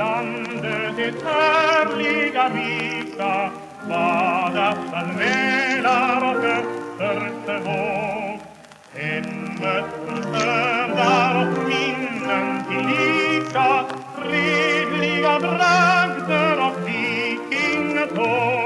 landet det härliga rika badat bland Mälar och våg. Hemmet förstörda och minnen tillika fredliga bragder och vikingatåg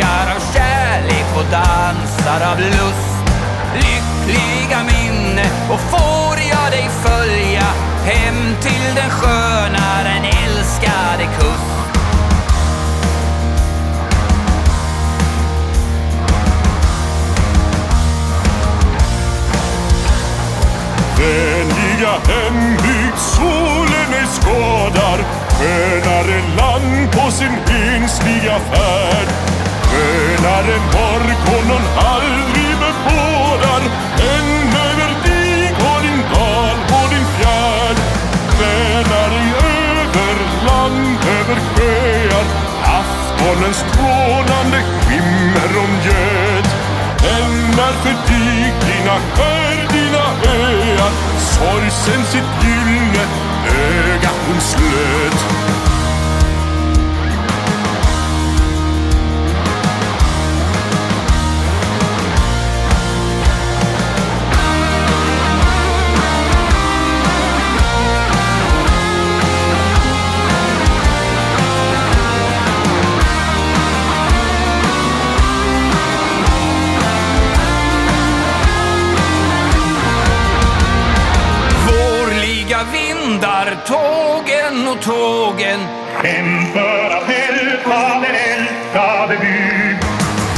Suckar av kärlek och dansar av lust. Lyckliga minne och får jag dig följa Hem till den sköna, den älskade kust. Vänliga hembygd, solen ej skadar. Skönare land på sin ensliga färd. Skönare mark honom aldrig bebådar Än över dig och din dal och din fjärd. Vänare över land, över sjöar Aftonens strålande skimmer omgöt än är för dig dina skär, dina öar Sorgsen sitt gyllene vindar, tågen och tågen. Hem för att hjälpa den älskade byn.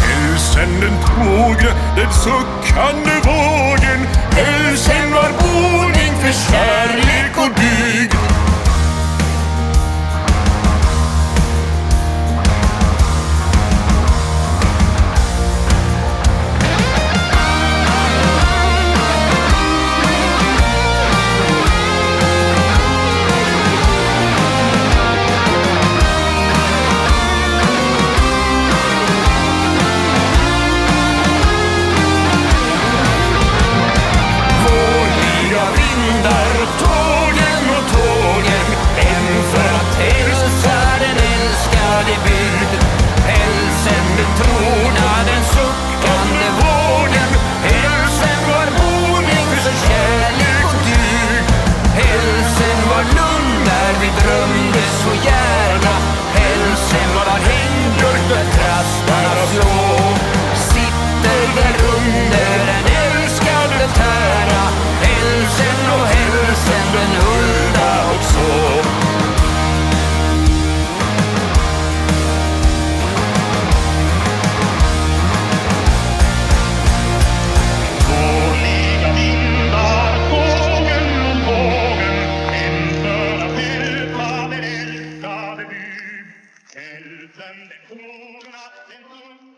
Hälsen den tåge, den suckande vågen. Hälsen var boning för kärlek. This bez słoja den älskade bygd Hälsen den trogna, den suckande